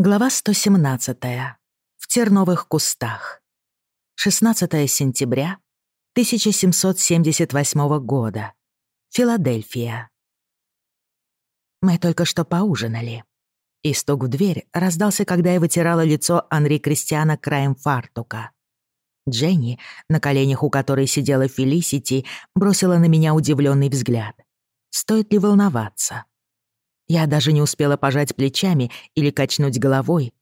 Глава 117. В терновых кустах. 16 сентября 1778 года. Филадельфия. Мы только что поужинали. И стук в дверь раздался, когда я вытирала лицо Анри Кристиана краем фартука. Дженни, на коленях у которой сидела Фелисити, бросила на меня удивленный взгляд. Стоит ли волноваться? Я даже не успела пожать плечами или качнуть головой.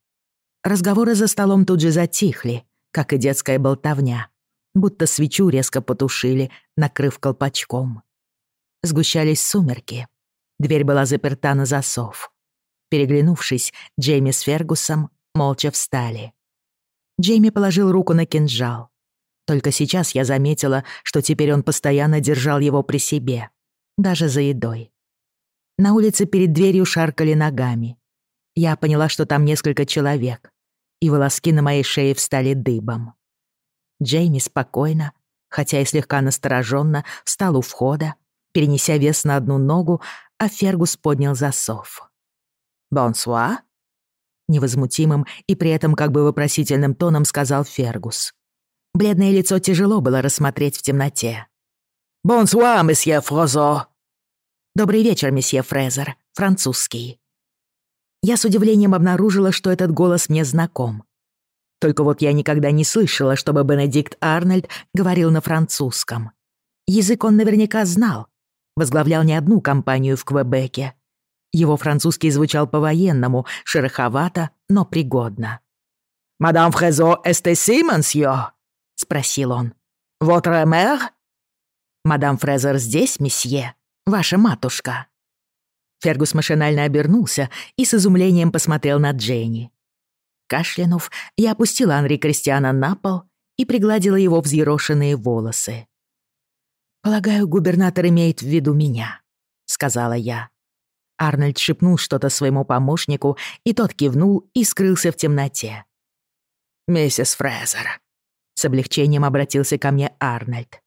Разговоры за столом тут же затихли, как и детская болтовня, будто свечу резко потушили, накрыв колпачком. Сгущались сумерки. Дверь была заперта на засов. Переглянувшись, Джейми с Фергусом молча встали. Джейми положил руку на кинжал. Только сейчас я заметила, что теперь он постоянно держал его при себе, даже за едой. На улице перед дверью шаркали ногами. Я поняла, что там несколько человек, и волоски на моей шее встали дыбом. Джейми спокойно, хотя и слегка настороженно, встал у входа, перенеся вес на одну ногу, а Фергус поднял засов. «Бонсуа?» Невозмутимым и при этом как бы вопросительным тоном сказал Фергус. Бледное лицо тяжело было рассмотреть в темноте. «Бонсуа, месье Фрозо!» «Добрый вечер, месье Фрезер, французский». Я с удивлением обнаружила, что этот голос мне знаком. Только вот я никогда не слышала, чтобы Бенедикт Арнольд говорил на французском. Язык он наверняка знал, возглавлял не одну компанию в Квебеке. Его французский звучал по-военному, шероховато, но пригодно. «Мадам Фрезо эстеси, мансье?» — спросил он. «Votre mère?» «Мадам Фрезер здесь, месье?» Ваша матушка». Фергус машинально обернулся и с изумлением посмотрел на Дженни. Кашлянув, я опустила Анри Кристиана на пол и пригладила его взъерошенные волосы. «Полагаю, губернатор имеет в виду меня», — сказала я. Арнольд шепнул что-то своему помощнику, и тот кивнул и скрылся в темноте. «Миссис Фрезер», — с облегчением обратился ко мне Арнольд.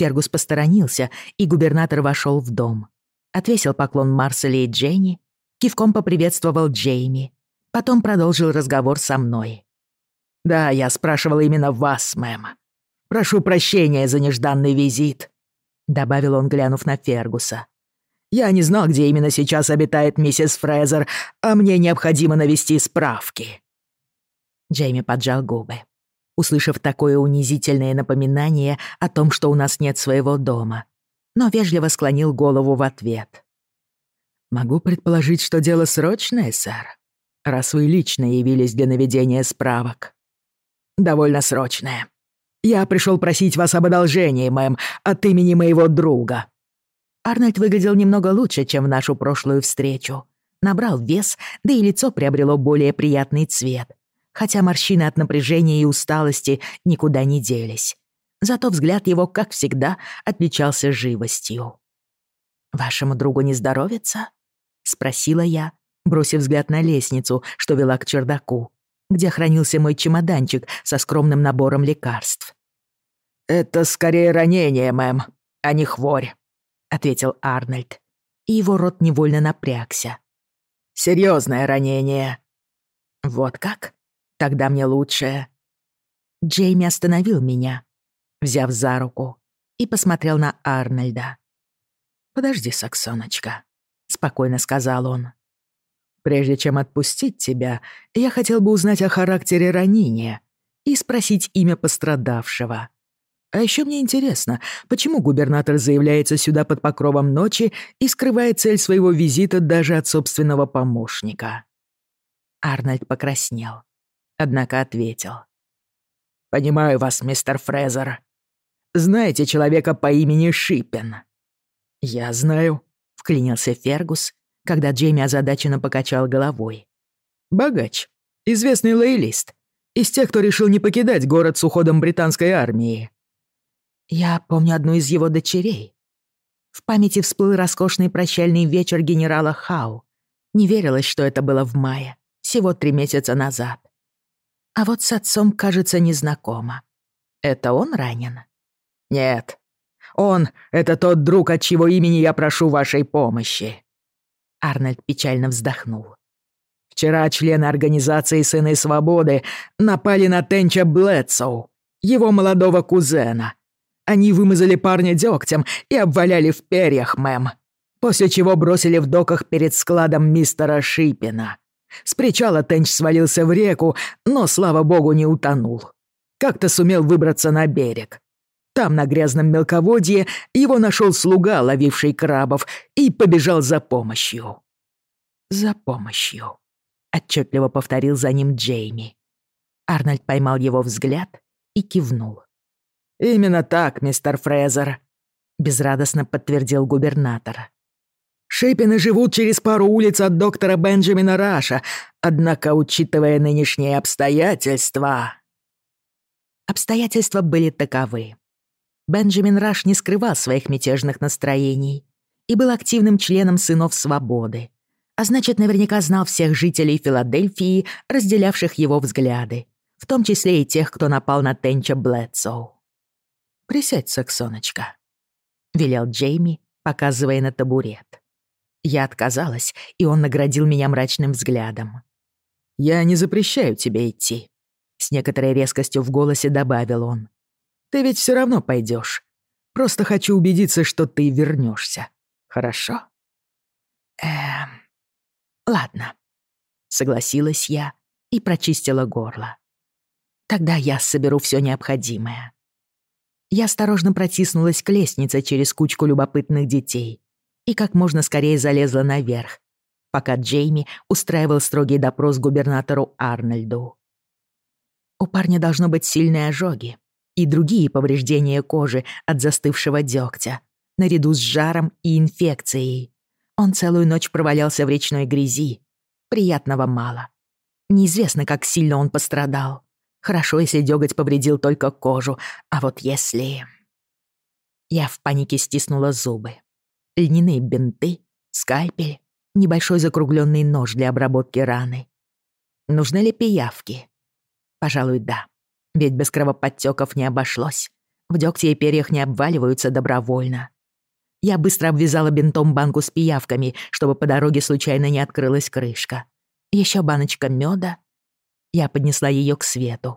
Фергус посторонился, и губернатор вошел в дом. Отвесил поклон Марселе и Дженни, кивком поприветствовал Джейми. Потом продолжил разговор со мной. «Да, я спрашивал именно вас, мэм. Прошу прощения за нежданный визит», — добавил он, глянув на Фергуса. «Я не знал, где именно сейчас обитает миссис Фрезер, а мне необходимо навести справки». Джейми поджал губы услышав такое унизительное напоминание о том, что у нас нет своего дома, но вежливо склонил голову в ответ. «Могу предположить, что дело срочное, сэр, раз вы лично явились для наведения справок». «Довольно срочное. Я пришел просить вас об одолжении, мэм, от имени моего друга». Арнольд выглядел немного лучше, чем в нашу прошлую встречу. Набрал вес, да и лицо приобрело более приятный цвет хотя морщины от напряжения и усталости никуда не делись. Зато взгляд его, как всегда, отличался живостью. «Вашему другу не здоровится?» — спросила я, бросив взгляд на лестницу, что вела к чердаку, где хранился мой чемоданчик со скромным набором лекарств. «Это скорее ранение, мэм, а не хворь», — ответил Арнольд, и его рот невольно напрягся. «Серьезное ранение». «Вот как?» Тогда мне лучше...» Джейми остановил меня, взяв за руку, и посмотрел на Арнольда. «Подожди, Саксоночка», — спокойно сказал он. «Прежде чем отпустить тебя, я хотел бы узнать о характере ранения и спросить имя пострадавшего. А еще мне интересно, почему губернатор заявляется сюда под покровом ночи и скрывает цель своего визита даже от собственного помощника?» Арнольд покраснел однако ответил. «Понимаю вас, мистер Фрезер. Знаете человека по имени Шиппен?» «Я знаю», — вклинился Фергус, когда Джейми озадаченно покачал головой. «Богач, известный лоялист, из тех, кто решил не покидать город с уходом британской армии». «Я помню одну из его дочерей», в памяти всплыл роскошный прощальный вечер генерала Хау. Не верилось, что это было в мае, всего три месяца назад. А вот с отцом, кажется, незнакомо. Это он ранен? Нет. Он — это тот друг, от чьего имени я прошу вашей помощи. Арнольд печально вздохнул. Вчера члены организации «Сыны Свободы» напали на Тенча Блэдсоу, его молодого кузена. Они вымазали парня дёгтем и обваляли в перьях, мэм. После чего бросили в доках перед складом мистера Шипина. С причала Тенч свалился в реку, но, слава богу, не утонул. Как-то сумел выбраться на берег. Там, на грязном мелководье, его нашел слуга, ловивший крабов, и побежал за помощью. «За помощью», — отчетливо повторил за ним Джейми. Арнольд поймал его взгляд и кивнул. «Именно так, мистер Фрезер», — безрадостно подтвердил губернатор. «Шипины живут через пару улиц от доктора Бенджамина Раша, однако, учитывая нынешние обстоятельства...» Обстоятельства были таковы. Бенджамин Раш не скрывал своих мятежных настроений и был активным членом «Сынов Свободы», а значит, наверняка знал всех жителей Филадельфии, разделявших его взгляды, в том числе и тех, кто напал на Тенча Блэдсоу. «Присядь, Саксоночка», — велел Джейми, показывая на табурет. Я отказалась, и он наградил меня мрачным взглядом. «Я не запрещаю тебе идти», — с некоторой резкостью в голосе добавил он. «Ты ведь все равно пойдешь. Просто хочу убедиться, что ты вернешься. Хорошо?» «Эм...» «Ладно», — согласилась я и прочистила горло. «Тогда я соберу все необходимое». Я осторожно протиснулась к лестнице через кучку любопытных детей и как можно скорее залезла наверх, пока Джейми устраивал строгий допрос губернатору Арнольду. У парня должно быть сильные ожоги и другие повреждения кожи от застывшего дегтя, наряду с жаром и инфекцией. Он целую ночь провалялся в речной грязи. Приятного мало. Неизвестно, как сильно он пострадал. Хорошо, если дёготь повредил только кожу, а вот если... Я в панике стиснула зубы. Льняные бинты, скальпель, небольшой закругленный нож для обработки раны. Нужны ли пиявки? Пожалуй, да. Ведь без кровоподтёков не обошлось. В дёгте и перьях не обваливаются добровольно. Я быстро обвязала бинтом банку с пиявками, чтобы по дороге случайно не открылась крышка. Еще баночка меда. Я поднесла ее к свету.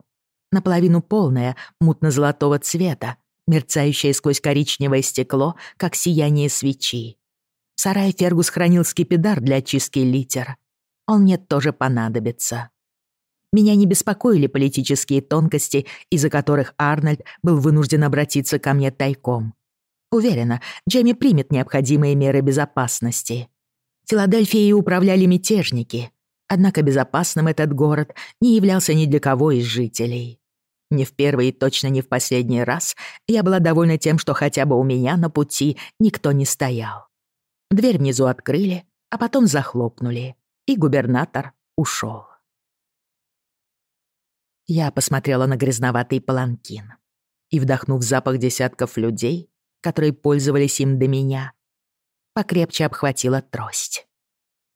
Наполовину полная, мутно-золотого цвета, мерцающая сквозь коричневое стекло, как сияние свечи. В сарае Фергус хранил скипидар для очистки литер. Он мне тоже понадобится. Меня не беспокоили политические тонкости, из-за которых Арнольд был вынужден обратиться ко мне тайком. Уверена, Джейми примет необходимые меры безопасности. Филадельфией управляли мятежники, однако безопасным этот город не являлся ни для кого из жителей. Не в первый и точно не в последний раз я была довольна тем, что хотя бы у меня на пути никто не стоял. Дверь внизу открыли, а потом захлопнули, и губернатор ушел. Я посмотрела на грязноватый паланкин и, вдохнув запах десятков людей, которые пользовались им до меня, покрепче обхватила трость.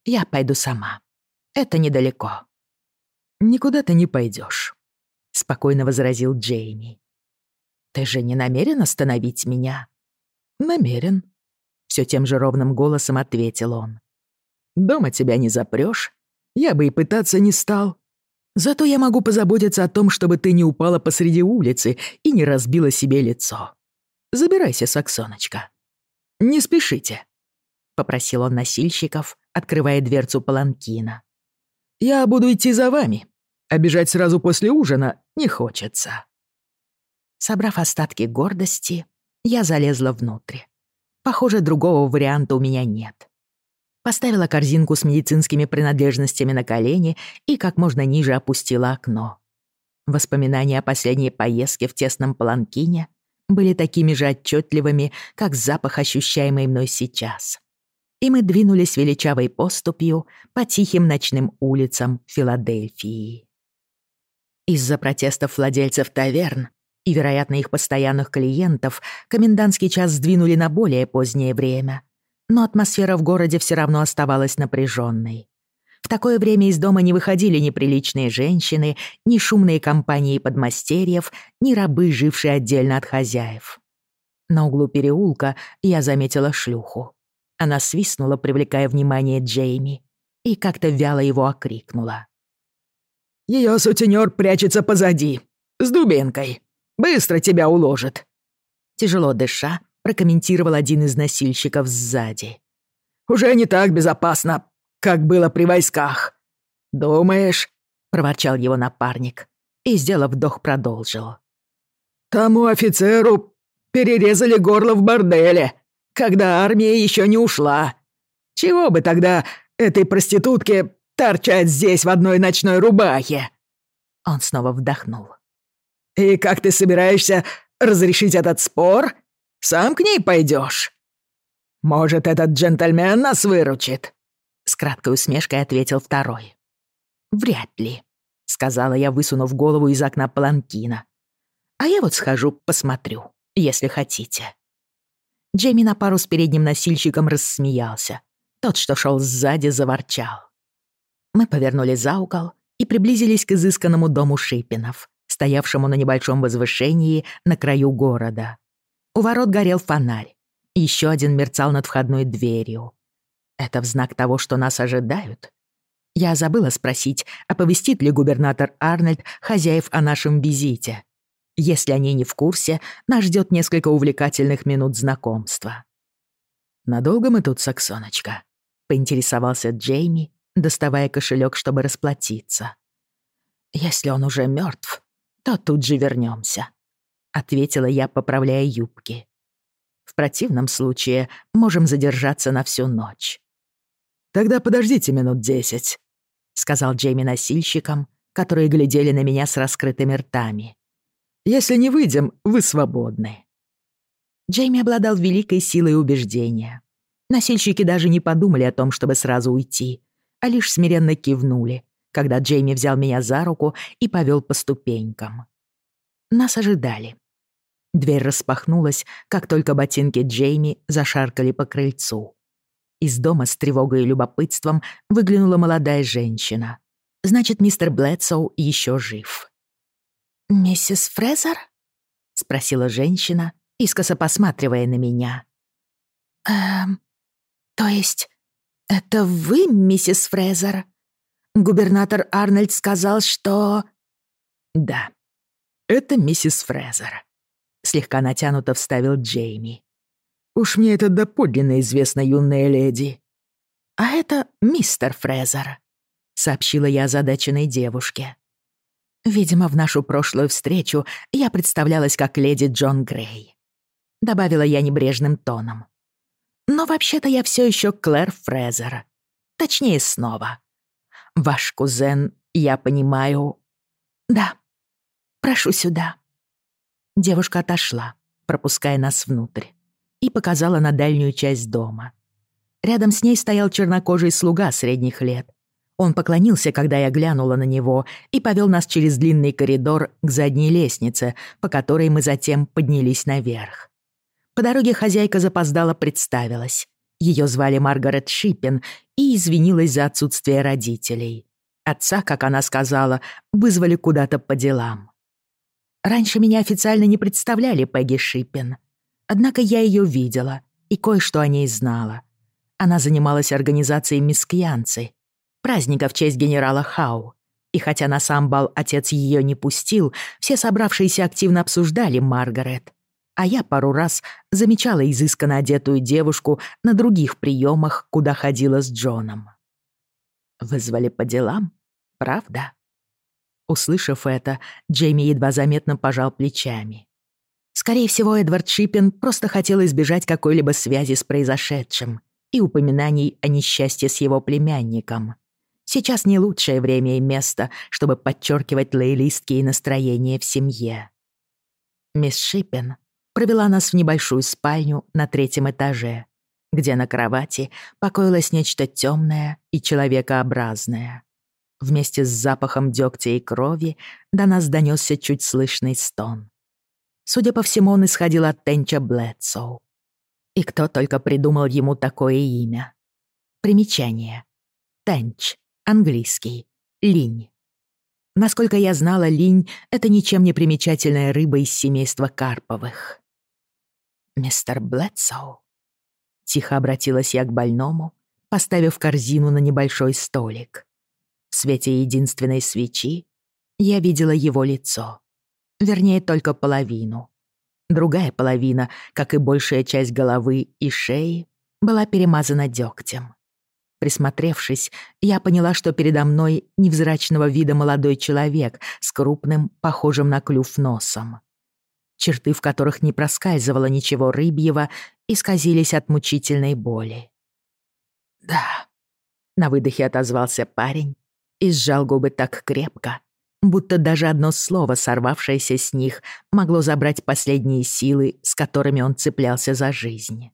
«Я пойду сама. Это недалеко». «Никуда ты не пойдешь», — спокойно возразил Джейми. «Ты же не намерен остановить меня?» «Намерен», — все тем же ровным голосом ответил он. «Дома тебя не запрёшь, я бы и пытаться не стал. Зато я могу позаботиться о том, чтобы ты не упала посреди улицы и не разбила себе лицо. Забирайся, Саксоночка. Не спешите», — попросил он носильщиков, открывая дверцу паланкина. «Я буду идти за вами. Обижать сразу после ужина не хочется». Собрав остатки гордости, я залезла внутрь. Похоже, другого варианта у меня нет. Поставила корзинку с медицинскими принадлежностями на колени и как можно ниже опустила окно. Воспоминания о последней поездке в тесном паланкине были такими же отчетливыми, как запах, ощущаемый мной сейчас. И мы двинулись величавой поступью по тихим ночным улицам Филадельфии. Из-за протестов владельцев таверн и, вероятно, их постоянных клиентов, комендантский час сдвинули на более позднее время. Но атмосфера в городе все равно оставалась напряженной. В такое время из дома не выходили ни приличные женщины, ни шумные компании подмастерьев, ни рабы, жившие отдельно от хозяев. На углу переулка я заметила шлюху. Она свистнула, привлекая внимание Джейми, и как-то вяло его окрикнула. «Её сутенёр прячется позади, с дубинкой. Быстро тебя уложит!» Тяжело дыша, прокомментировал один из носильщиков сзади. «Уже не так безопасно, как было при войсках. Думаешь?» — проворчал его напарник и, сделав вдох, продолжил. «Тому офицеру перерезали горло в борделе, когда армия еще не ушла. Чего бы тогда этой проститутке торчать здесь в одной ночной рубахе?» Он снова вдохнул. «И как ты собираешься разрешить этот спор? Сам к ней пойдешь? Может, этот джентльмен нас выручит?» С краткой усмешкой ответил второй. «Вряд ли», — сказала я, высунув голову из окна паланкина. «А я вот схожу, посмотрю, если хотите». Джейми на пару с передним носильщиком рассмеялся. Тот, что шел сзади, заворчал. Мы повернули за угол и приблизились к изысканному дому Шипинов, стоявшему на небольшом возвышении на краю города. У ворот горел фонарь, еще один мерцал над входной дверью. Это в знак того, что нас ожидают? Я забыла спросить, оповестит ли губернатор Арнольд хозяев о нашем визите. Если они не в курсе, нас ждет несколько увлекательных минут знакомства. «Надолго мы тут, Саксоночка?» — поинтересовался Джейми, доставая кошелек, чтобы расплатиться. «Если он уже мертв, то тут же вернемся, ответила я, поправляя юбки. «В противном случае можем задержаться на всю ночь». «Тогда подождите минут десять», — сказал Джейми носильщикам, которые глядели на меня с раскрытыми ртами. Если не выйдем, вы свободны». Джейми обладал великой силой убеждения. Носильщики даже не подумали о том, чтобы сразу уйти, а лишь смиренно кивнули, когда Джейми взял меня за руку и повел по ступенькам. Нас ожидали. Дверь распахнулась, как только ботинки Джейми зашаркали по крыльцу. Из дома с тревогой и любопытством выглянула молодая женщина. Значит, мистер Блэдсоу еще жив. «Миссис Фрезер?» — спросила женщина, искоса посматривая на меня. «Эм, то есть это вы, миссис Фрезер? Губернатор Арнольд сказал, что...» «Да, это миссис Фрезер», — слегка натянуто вставил Джейми. «Уж мне это доподлинно известно, юная леди». «А это мистер Фрезер», — сообщила я озадаченной девушке. Видимо, в нашу прошлую встречу я представлялась как леди Джон Грей. Добавила я небрежным тоном. Но вообще-то я все еще Клэр Фрезер. Точнее, снова. Ваш кузен, я понимаю... Да, прошу сюда. Девушка отошла, пропуская нас внутрь, и показала на дальнюю часть дома. Рядом с ней стоял чернокожий слуга средних лет, он поклонился, когда я глянула на него, и повел нас через длинный коридор к задней лестнице, по которой мы затем поднялись наверх. По дороге хозяйка запоздала представилась. Ее звали Маргарет Шиппин и извинилась за отсутствие родителей. Отца, как она сказала, вызвали куда-то по делам. Раньше меня официально не представляли Пегги Шиппин. Однако я ее видела и кое-что о ней знала. Она занималась организацией мискьянцы — праздника в честь генерала Хау. И хотя на сам бал отец ее не пустил, все собравшиеся активно обсуждали Маргарет. А я пару раз замечала изысканно одетую девушку на других приемах, куда ходила с Джоном. Вызвали по делам, правда? Услышав это, Джейми едва заметно пожал плечами. Скорее всего, Эдвард Шиппин просто хотел избежать какой-либо связи с произошедшим и упоминаний о несчастье с его племянником — Сейчас не лучшее время и место, чтобы подчеркивать лоялистские настроения в семье. Мисс Шиппен провела нас в небольшую спальню на третьем этаже, где на кровати покоилось нечто темное и человекообразное. Вместе с запахом дегтя и крови до нас донесся чуть слышный стон. Судя по всему, он исходил от Тенча Блэдсоу. И кто только придумал ему такое имя. Примечание. Тенч Английский. Линь. Насколько я знала, линь — это ничем не примечательная рыба из семейства карповых. «Мистер Блэдсоу?» Тихо обратилась я к больному, поставив корзину на небольшой столик. В свете единственной свечи я видела его лицо. Вернее, только половину. Другая половина, как и большая часть головы и шеи, была перемазана дёгтем. Присмотревшись, я поняла, что передо мной невзрачного вида молодой человек с крупным, похожим на клюв носом. Черты, в которых не проскальзывало ничего рыбьего, исказились от мучительной боли. «Да», — на выдохе отозвался парень и сжал губы так крепко, будто даже одно слово, сорвавшееся с них, могло забрать последние силы, с которыми он цеплялся за жизнь.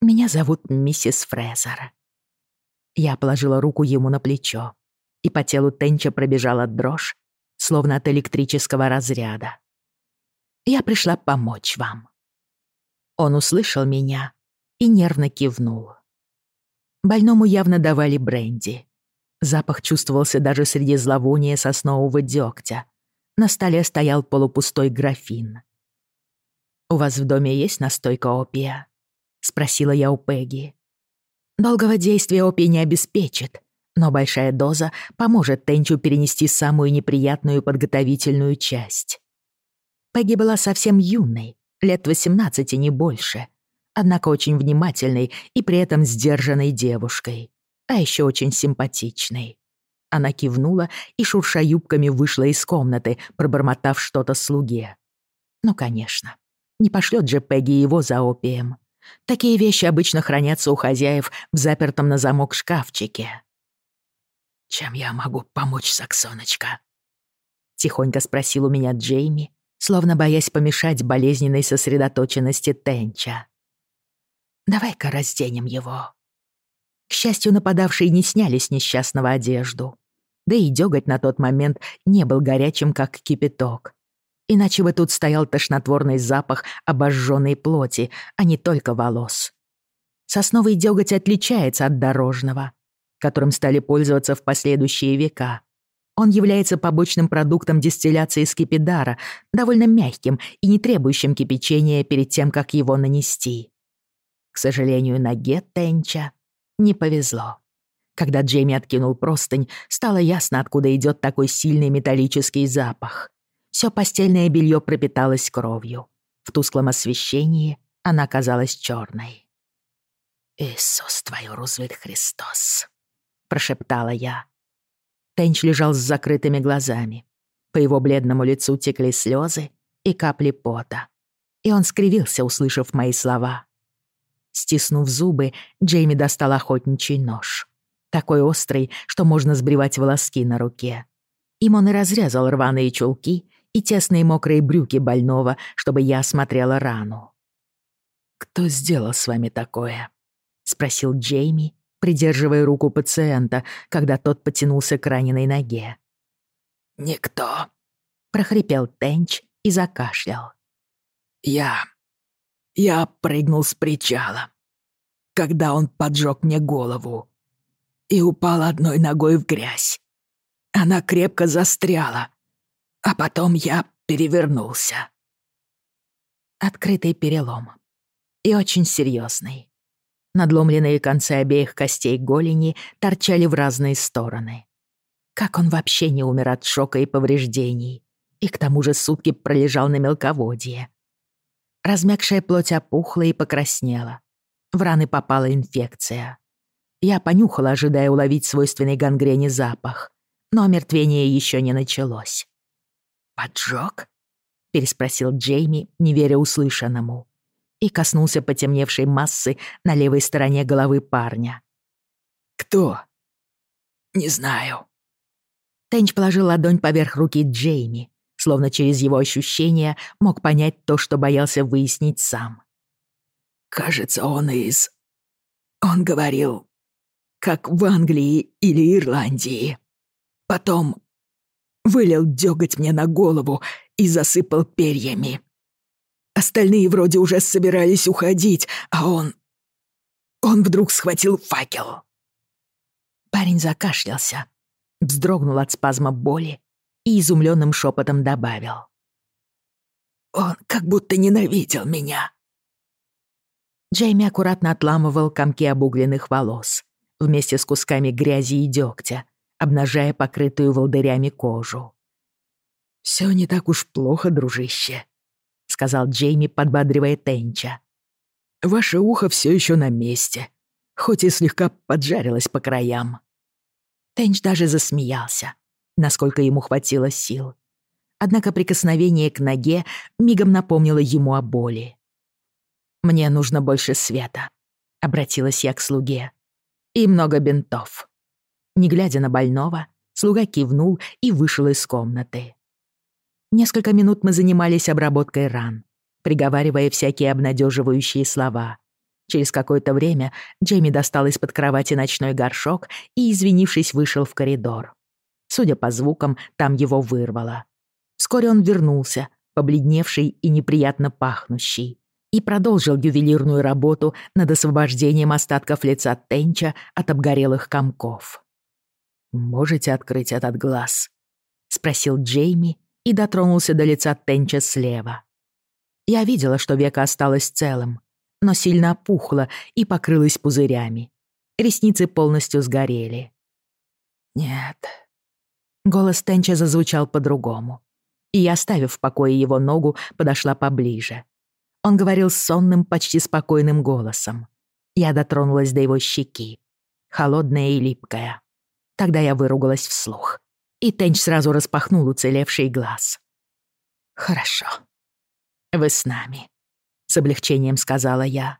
«Меня зовут миссис Фрезер». Я положила руку ему на плечо, и по телу Тенча пробежала дрожь, словно от электрического разряда. «Я пришла помочь вам». Он услышал меня и нервно кивнул. Больному явно давали бренди. Запах чувствовался даже среди зловония соснового дёгтя. На столе стоял полупустой графин. «У вас в доме есть настойка опия?» — спросила я у Пегги. «Долгого действия опий не обеспечит, но большая доза поможет Тенчу перенести самую неприятную подготовительную часть». Пегги была совсем юной, лет 18 не больше, однако очень внимательной и при этом сдержанной девушкой а еще очень симпатичный. Она кивнула и, шурша юбками, вышла из комнаты, пробормотав что-то слуге. Ну, конечно. Не пошлет же Пегги его за опием. Такие вещи обычно хранятся у хозяев в запертом на замок шкафчике. «Чем я могу помочь, Саксоночка?» Тихонько спросил у меня Джейми, словно боясь помешать болезненной сосредоточенности Тенча. «Давай-ка разденем его», к счастью, нападавшие не сняли с несчастного одежду. Да и дёготь на тот момент не был горячим, как кипяток. Иначе бы тут стоял тошнотворный запах обожженной плоти, а не только волос. Сосновый дёготь отличается от дорожного, которым стали пользоваться в последующие века. Он является побочным продуктом дистилляции скипидара, довольно мягким и не требующим кипячения перед тем, как его нанести. К сожалению, ноге Тенча не повезло. Когда Джейми откинул простынь, стало ясно, откуда идет такой сильный металлический запах. Все постельное белье пропиталось кровью. В тусклом освещении она казалась черной. «Иисус твой, Рузвельт Христос!» — прошептала я. Тенч лежал с закрытыми глазами. По его бледному лицу текли слезы и капли пота. И он скривился, услышав мои слова. Стиснув зубы, Джейми достал охотничий нож. Такой острый, что можно сбривать волоски на руке. Им он и разрезал рваные чулки и тесные мокрые брюки больного, чтобы я осмотрела рану. «Кто сделал с вами такое?» — спросил Джейми, придерживая руку пациента, когда тот потянулся к раненой ноге. «Никто», — прохрипел Тенч и закашлял. «Я я прыгнул с причала, когда он поджег мне голову и упал одной ногой в грязь. Она крепко застряла, а потом я перевернулся. Открытый перелом. И очень серьезный. Надломленные концы обеих костей голени торчали в разные стороны. Как он вообще не умер от шока и повреждений? И к тому же сутки пролежал на мелководье. Размягшая плоть опухла и покраснела. В раны попала инфекция. Я понюхала, ожидая уловить свойственный гангрене запах, но омертвение еще не началось. «Поджог?» — переспросил Джейми, не веря услышанному, и коснулся потемневшей массы на левой стороне головы парня. «Кто?» «Не знаю». Тенч положил ладонь поверх руки Джейми, словно через его ощущения мог понять то, что боялся выяснить сам. «Кажется, он из... Он говорил, как в Англии или Ирландии. Потом вылил дёготь мне на голову и засыпал перьями. Остальные вроде уже собирались уходить, а он... Он вдруг схватил факел». Парень закашлялся, вздрогнул от спазма боли и изумленным шепотом добавил. «Он как будто ненавидел меня». Джейми аккуратно отламывал комки обугленных волос вместе с кусками грязи и дегтя, обнажая покрытую волдырями кожу. «Всё не так уж плохо, дружище», — сказал Джейми, подбадривая Тенча. «Ваше ухо всё ещё на месте, хоть и слегка поджарилось по краям». Тенч даже засмеялся, насколько ему хватило сил. Однако прикосновение к ноге мигом напомнило ему о боли. «Мне нужно больше света», — обратилась я к слуге. «И много бинтов». Не глядя на больного, слуга кивнул и вышел из комнаты. Несколько минут мы занимались обработкой ран, приговаривая всякие обнадеживающие слова. Через какое-то время Джейми достал из-под кровати ночной горшок и, извинившись, вышел в коридор. Судя по звукам, там его вырвало. Вскоре он вернулся, побледневший и неприятно пахнущий, и продолжил ювелирную работу над освобождением остатков лица Тенча от обгорелых комков. «Можете открыть этот глаз?» — спросил Джейми, и дотронулся до лица Тенча слева. Я видела, что веко осталось целым, но сильно опухло и покрылось пузырями. Ресницы полностью сгорели. «Нет». Голос Тенча зазвучал по-другому, и я, оставив в покое его ногу, подошла поближе. Он говорил сонным, почти спокойным голосом. Я дотронулась до его щеки, холодная и липкая. Тогда я выругалась вслух и Тенч сразу распахнул уцелевший глаз. «Хорошо. Вы с нами», — с облегчением сказала я.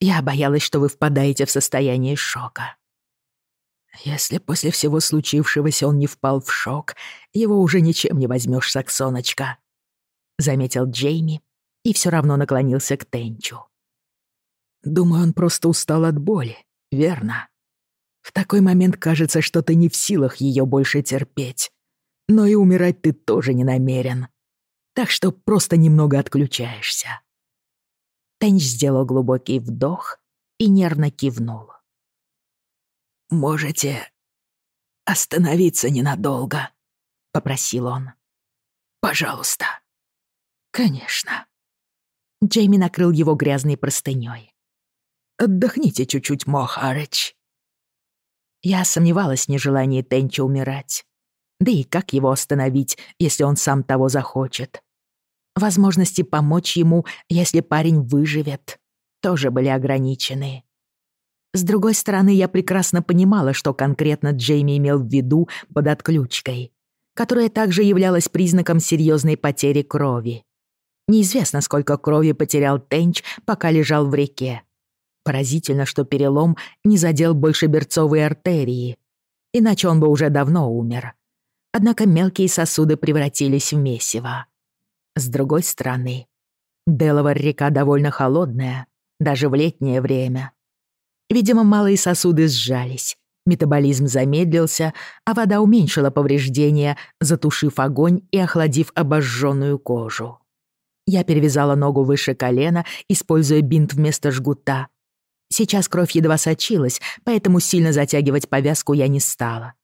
«Я боялась, что вы впадаете в состояние шока». «Если после всего случившегося он не впал в шок, его уже ничем не возьмешь, Саксоночка», — заметил Джейми и все равно наклонился к Тенчу. «Думаю, он просто устал от боли, верно?» В такой момент кажется, что ты не в силах ее больше терпеть. Но и умирать ты тоже не намерен. Так что просто немного отключаешься. Тенч сделал глубокий вдох и нервно кивнул. «Можете остановиться ненадолго?» — попросил он. «Пожалуйста». «Конечно». Джейми накрыл его грязной простынёй. «Отдохните чуть-чуть, Мохарыч. Я сомневалась в нежелании Тенча умирать. Да и как его остановить, если он сам того захочет? Возможности помочь ему, если парень выживет, тоже были ограничены. С другой стороны, я прекрасно понимала, что конкретно Джейми имел в виду под отключкой, которая также являлась признаком серьезной потери крови. Неизвестно, сколько крови потерял Тенч, пока лежал в реке. Поразительно, что перелом не задел больше берцовой артерии, иначе он бы уже давно умер. Однако мелкие сосуды превратились в месиво. С другой стороны, Делавар-река довольно холодная, даже в летнее время. Видимо, малые сосуды сжались, метаболизм замедлился, а вода уменьшила повреждения, затушив огонь и охладив обожженную кожу. Я перевязала ногу выше колена, используя бинт вместо жгута, Сейчас кровь едва сочилась, поэтому сильно затягивать повязку я не стала.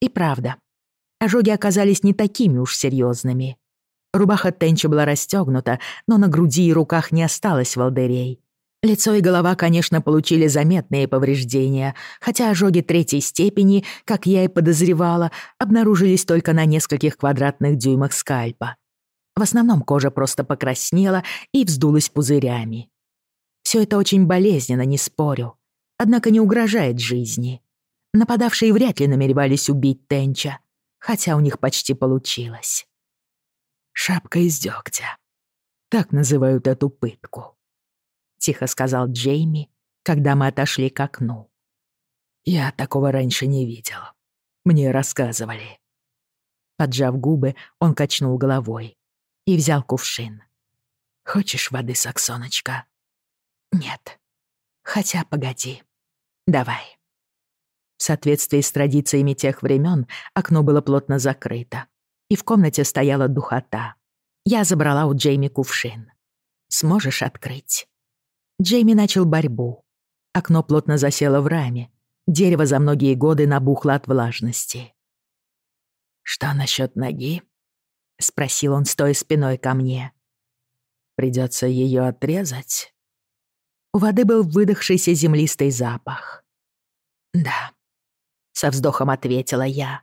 И правда, ожоги оказались не такими уж серьезными. Рубаха Тенча была расстегнута, но на груди и руках не осталось волдырей. Лицо и голова, конечно, получили заметные повреждения, хотя ожоги третьей степени, как я и подозревала, обнаружились только на нескольких квадратных дюймах скальпа. В основном кожа просто покраснела и вздулась пузырями. Все это очень болезненно, не спорю. Однако не угрожает жизни. Нападавшие вряд ли намеревались убить Тенча, хотя у них почти получилось. «Шапка из дёгтя. Так называют эту пытку», — тихо сказал Джейми, когда мы отошли к окну. «Я такого раньше не видел. Мне рассказывали». Поджав губы, он качнул головой и взял кувшин. «Хочешь воды, Саксоночка?» Нет. Хотя, погоди. Давай. В соответствии с традициями тех времен окно было плотно закрыто, и в комнате стояла духота. Я забрала у Джейми кувшин. «Сможешь открыть?» Джейми начал борьбу. Окно плотно засело в раме. Дерево за многие годы набухло от влажности. «Что насчет ноги?» — спросил он, стоя спиной ко мне. «Придется ее отрезать?» У воды был выдохшийся землистый запах. «Да», — со вздохом ответила я.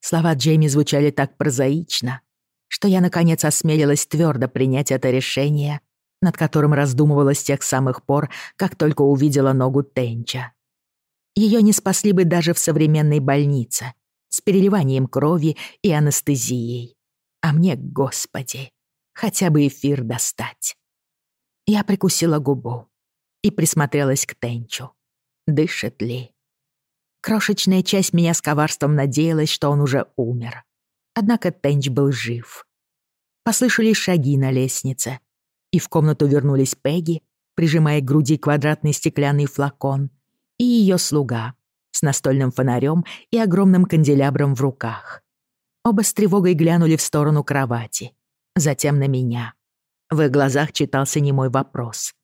Слова Джейми звучали так прозаично, что я, наконец, осмелилась твердо принять это решение, над которым раздумывала с тех самых пор, как только увидела ногу Тенча. Ее не спасли бы даже в современной больнице, с переливанием крови и анестезией. А мне, господи, хотя бы эфир достать. Я прикусила губу и присмотрелась к Тенчу. Дышит ли? Крошечная часть меня с коварством надеялась, что он уже умер. Однако Тенч был жив. Послышались шаги на лестнице, и в комнату вернулись Пегги, прижимая к груди квадратный стеклянный флакон, и ее слуга с настольным фонарем и огромным канделябром в руках. Оба с тревогой глянули в сторону кровати, затем на меня. В их глазах читался немой вопрос.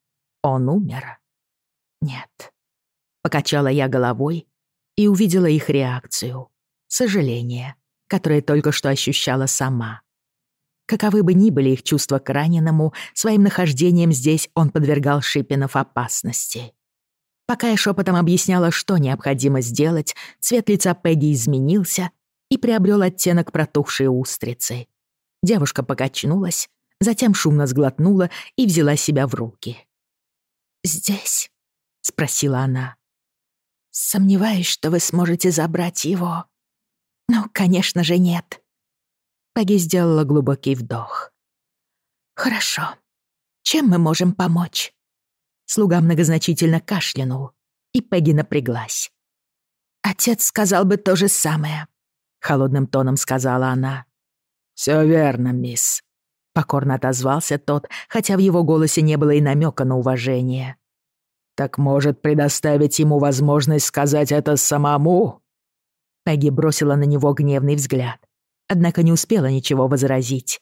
«Он умер?» «Нет». Покачала я головой и увидела их реакцию. Сожаление, которое только что ощущала сама. Каковы бы ни были их чувства к раненому, своим нахождением здесь он подвергал Шипинов опасности. Пока я шепотом объясняла, что необходимо сделать, цвет лица Пегги изменился и приобрел оттенок протухшей устрицы. Девушка покачнулась, затем шумно сглотнула и взяла себя в руки. «Здесь?» — спросила она. «Сомневаюсь, что вы сможете забрать его». «Ну, конечно же, нет». Пегги сделала глубокий вдох. «Хорошо. Чем мы можем помочь?» Слуга многозначительно кашлянул, и Пегги напряглась. «Отец сказал бы то же самое», — холодным тоном сказала она. «Всё верно, мисс», — покорно отозвался тот, хотя в его голосе не было и намека на уважение. «Так может предоставить ему возможность сказать это самому?» Пегги бросила на него гневный взгляд, однако не успела ничего возразить.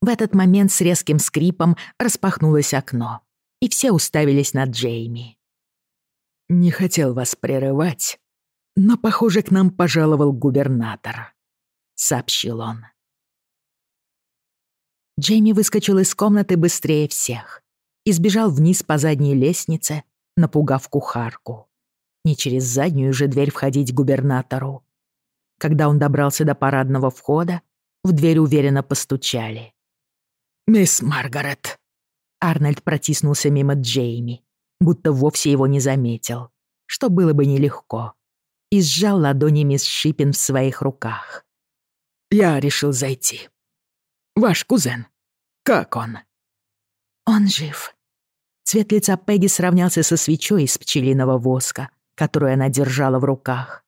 В этот момент с резким скрипом распахнулось окно и все уставились на Джейми. «Не хотел вас прерывать, но, похоже, к нам пожаловал губернатор», — сообщил он. Джейми выскочил из комнаты быстрее всех и сбежал вниз по задней лестнице, напугав кухарку. Не через заднюю же дверь входить губернатору. Когда он добрался до парадного входа, в дверь уверенно постучали. «Мисс Маргарет», Арнольд протиснулся мимо Джейми, будто вовсе его не заметил, что было бы нелегко, и сжал ладони мисс Шиппин в своих руках. «Я решил зайти. Ваш кузен, как он?» «Он жив». Цвет лица Пегги сравнялся со свечой из пчелиного воска, которую она держала в руках.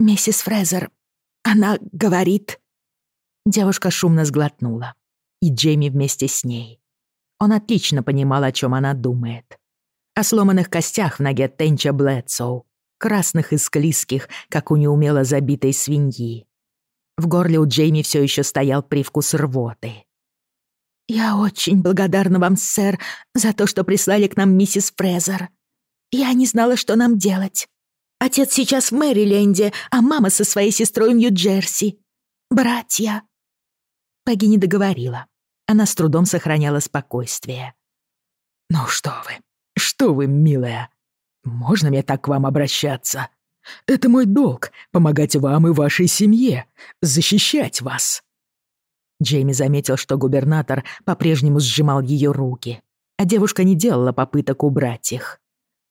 «Миссис Фрезер, она говорит...» Девушка шумно сглотнула, и Джейми вместе с ней. Он отлично понимал, о чем она думает. О сломанных костях в ноге Тенча Блэдсоу, красных и склизких, как у неумело забитой свиньи. В горле у Джейми все еще стоял привкус рвоты. «Я очень благодарна вам, сэр, за то, что прислали к нам миссис Фрезер. Я не знала, что нам делать. Отец сейчас в Мэриленде, а мама со своей сестрой в Нью-Джерси. Братья». Пегги не договорила. Она с трудом сохраняла спокойствие. «Ну что вы, что вы, милая, можно мне так к вам обращаться? Это мой долг — помогать вам и вашей семье, защищать вас». Джейми заметил, что губернатор по-прежнему сжимал ее руки, а девушка не делала попыток убрать их.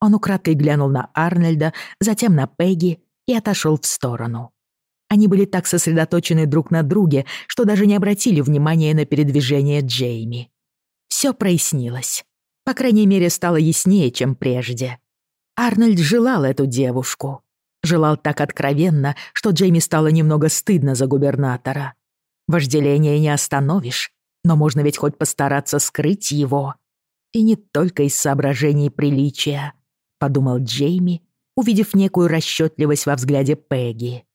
Он украдкой глянул на Арнольда, затем на Пегги и отошел в сторону. Они были так сосредоточены друг на друге, что даже не обратили внимания на передвижение Джейми. Все прояснилось. По крайней мере, стало яснее, чем прежде. Арнольд желал эту девушку. Желал так откровенно, что Джейми стало немного стыдно за губернатора. Вожделение не остановишь, но можно ведь хоть постараться скрыть его. И не только из соображений приличия, подумал Джейми, увидев некую расчетливость во взгляде Пегги.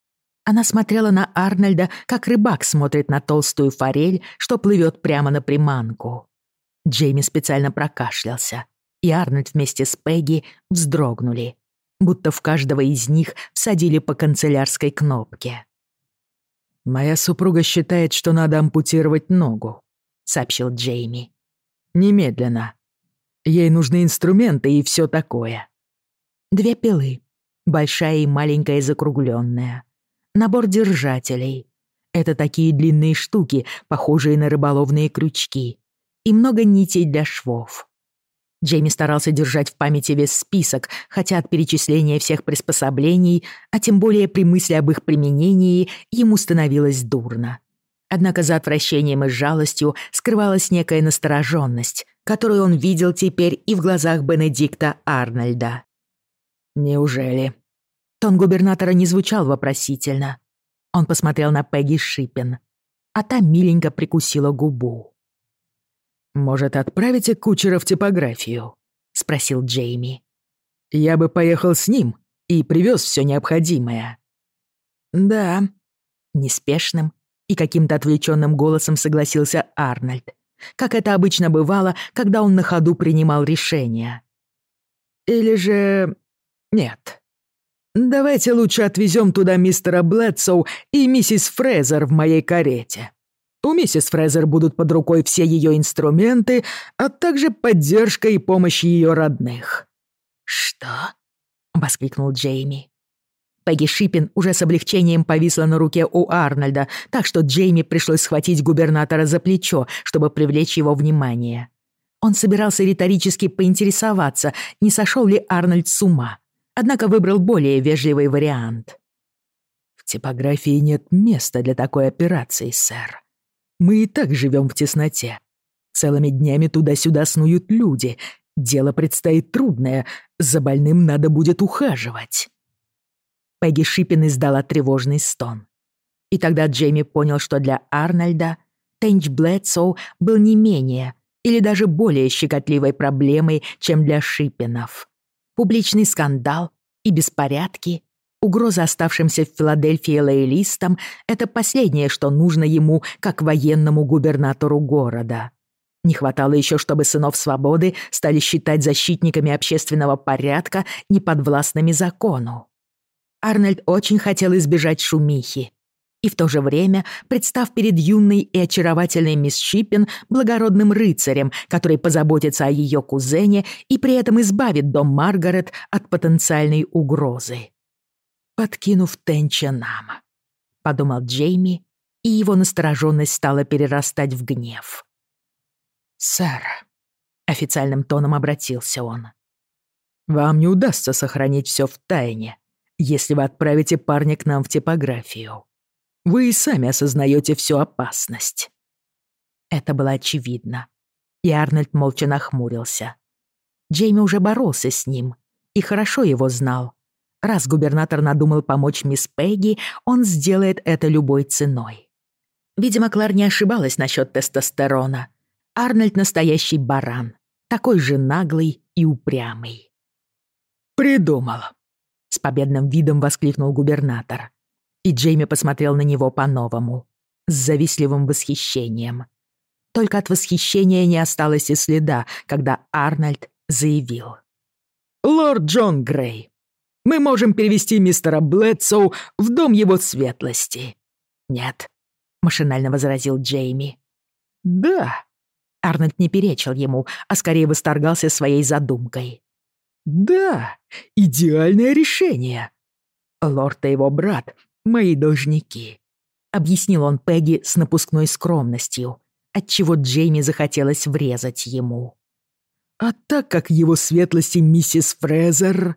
Она смотрела на Арнольда, как рыбак смотрит на толстую форель, что плывет прямо на приманку. Джейми специально прокашлялся, и Арнольд вместе с Пегги вздрогнули, будто в каждого из них всадили по канцелярской кнопке. «Моя супруга считает, что надо ампутировать ногу», — сообщил Джейми. «Немедленно. Ей нужны инструменты и все такое». Две пилы, большая и маленькая закругленная. Набор держателей. Это такие длинные штуки, похожие на рыболовные крючки. И много нитей для швов. Джейми старался держать в памяти весь список, хотя от перечисления всех приспособлений, а тем более при мысли об их применении, ему становилось дурно. Однако за отвращением и жалостью скрывалась некая настороженность, которую он видел теперь и в глазах Бенедикта Арнольда. «Неужели?» Тон губернатора не звучал вопросительно. Он посмотрел на Пегги Шиппин, а та миленько прикусила губу. «Может, отправите кучера в типографию?» — спросил Джейми. «Я бы поехал с ним и привез все необходимое». «Да», — неспешным и каким-то отвлеченным голосом согласился Арнольд, как это обычно бывало, когда он на ходу принимал решения. «Или же... нет. Давайте лучше отвезем туда мистера Блэдсоу и миссис Фрезер в моей карете. У миссис Фрезер будут под рукой все ее инструменты, а также поддержка и помощь ее родных». «Что?» — воскликнул Джейми. Пегги Шиппин уже с облегчением повисла на руке у Арнольда, так что Джейми пришлось схватить губернатора за плечо, чтобы привлечь его внимание. Он собирался риторически поинтересоваться, не сошел ли Арнольд с ума, однако выбрал более вежливый вариант. «В типографии нет места для такой операции, сэр. Мы и так живем в тесноте. Целыми днями туда-сюда снуют люди. Дело предстоит трудное, за больным надо будет ухаживать». Пегги Шиппин издала тревожный стон. И тогда Джейми понял, что для Арнольда Тенч Блэдсоу был не менее или даже более щекотливой проблемой, чем для Шиппинов. Публичный скандал и беспорядки, угроза оставшимся в Филадельфии лоялистам — это последнее, что нужно ему, как военному губернатору города. Не хватало еще, чтобы сынов свободы стали считать защитниками общественного порядка, неподвластными закону. Арнольд очень хотел избежать шумихи. И в то же время, представ перед юной и очаровательной мисс Шиппин благородным рыцарем, который позаботится о ее кузене и при этом избавит дом Маргарет от потенциальной угрозы. «Подкинув Тенча нам», — подумал Джейми, и его настороженность стала перерастать в гнев. «Сэр», — официальным тоном обратился он, — «вам не удастся сохранить все в тайне, если вы отправите парня к нам в типографию. Вы и сами осознаете всю опасность». Это было очевидно. И Арнольд молча нахмурился. Джейми уже боролся с ним и хорошо его знал. Раз губернатор надумал помочь мисс Пегги, он сделает это любой ценой. Видимо, Клар не ошибалась насчет тестостерона. Арнольд настоящий баран, такой же наглый и упрямый. «Придумал», — с победным видом воскликнул губернатор. И Джейми посмотрел на него по-новому, с завистливым восхищением. Только от восхищения не осталось и следа, когда Арнольд заявил. «Лорд Джон Грей, мы можем перевести мистера Блэдсоу в дом его светлости». «Нет», — машинально возразил Джейми. «Да». Арнольд не перечил ему, а скорее восторгался своей задумкой. «Да, идеальное решение. Лорд и его брат — мои должники», — объяснил он Пегги с напускной скромностью, отчего Джейми захотелось врезать ему. «А так как его светлости миссис Фрезер...»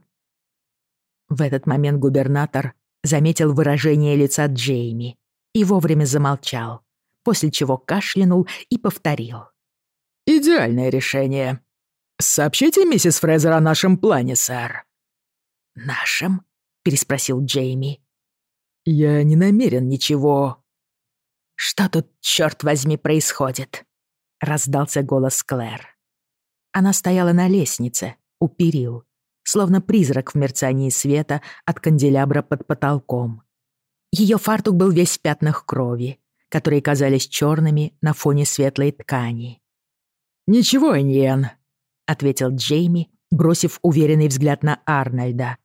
В этот момент губернатор заметил выражение лица Джейми и вовремя замолчал, после чего кашлянул и повторил. «Идеальное решение. «Сообщите миссис Фрезер о нашем плане, сэр». «Нашем?» — переспросил Джейми. «Я не намерен ничего...» «Что тут, черт возьми, происходит?» — раздался голос Клэр. Она стояла на лестнице, у перил, словно призрак в мерцании света от канделябра под потолком. Ее фартук был весь в пятнах крови, которые казались черными на фоне светлой ткани. «Ничего, Ниен», ответил Джейми, бросив уверенный взгляд на Арнольда.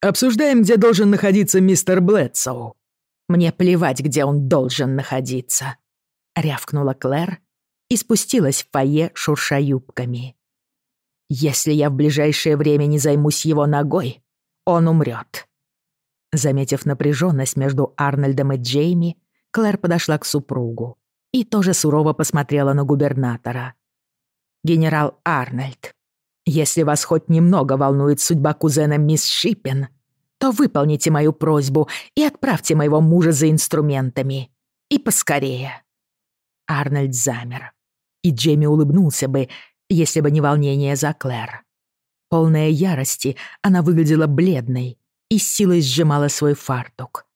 «Обсуждаем, где должен находиться мистер Блэдсоу». «Мне плевать, где он должен находиться», — рявкнула Клэр и спустилась в фойе, шурша юбками. Если я в ближайшее время не займусь его ногой, он умрет. Заметив напряженность между Арнольдом и Джейми, Клэр подошла к супругу и тоже сурово посмотрела на губернатора. «Генерал Арнольд, если вас хоть немного волнует судьба кузена мисс Шиппен, то выполните мою просьбу и отправьте моего мужа за инструментами. И поскорее». Арнольд замер. И Джейми улыбнулся бы, если бы не волнение за Клэр. Полная ярости, она выглядела бледной и с силой сжимала свой фартук.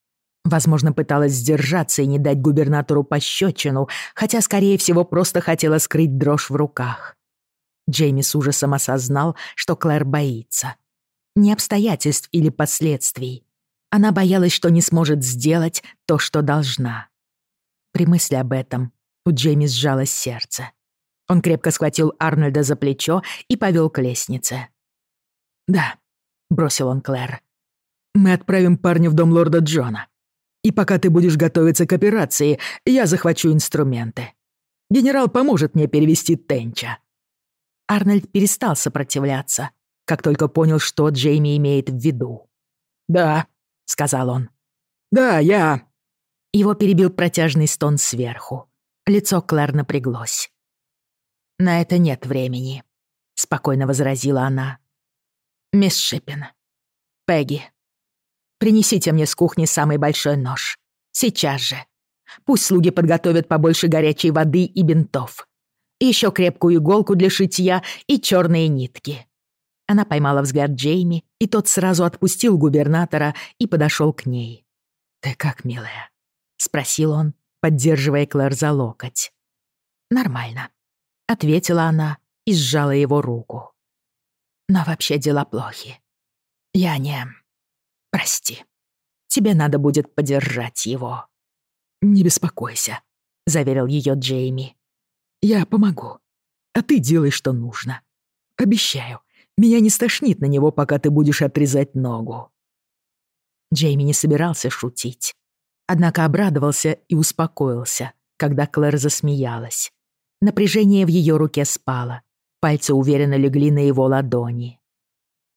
Возможно, пыталась сдержаться и не дать губернатору пощечину, хотя, скорее всего, просто хотела скрыть дрожь в руках. Джейми с ужасом осознал, что Клэр боится. Не обстоятельств или последствий. Она боялась, что не сможет сделать то, что должна. При мысли об этом у Джейми сжалось сердце. Он крепко схватил Арнольда за плечо и повел к лестнице. «Да», — бросил он Клэр. «Мы отправим парня в дом лорда Джона. И пока ты будешь готовиться к операции, я захвачу инструменты. Генерал поможет мне перевести Тенча». Арнольд перестал сопротивляться, как только понял, что Джейми имеет в виду. «Да», — сказал он. «Да, я...» Его перебил протяжный стон сверху. Лицо Клэр напряглось. «На это нет времени», — спокойно возразила она. «Мисс Шиппин, Пегги, принесите мне с кухни самый большой нож. Сейчас же. Пусть слуги подготовят побольше горячей воды и бинтов. Еще крепкую иголку для шитья и черные нитки». Она поймала взгляд Джейми, и тот сразу отпустил губернатора и подошел к ней. «Ты как, милая?» — спросил он, поддерживая Клэр за локоть. «Нормально», — ответила она и сжала его руку. «Но вообще дела плохи. Я не... Прости. Тебе надо будет подержать его». «Не беспокойся», — заверил ее Джейми. «Я помогу. А ты делай, что нужно. Обещаю, меня не стошнит на него, пока ты будешь отрезать ногу». Джейми не собирался шутить. Однако обрадовался и успокоился, когда Клэр засмеялась. Напряжение в ее руке спало. Пальцы уверенно легли на его ладони.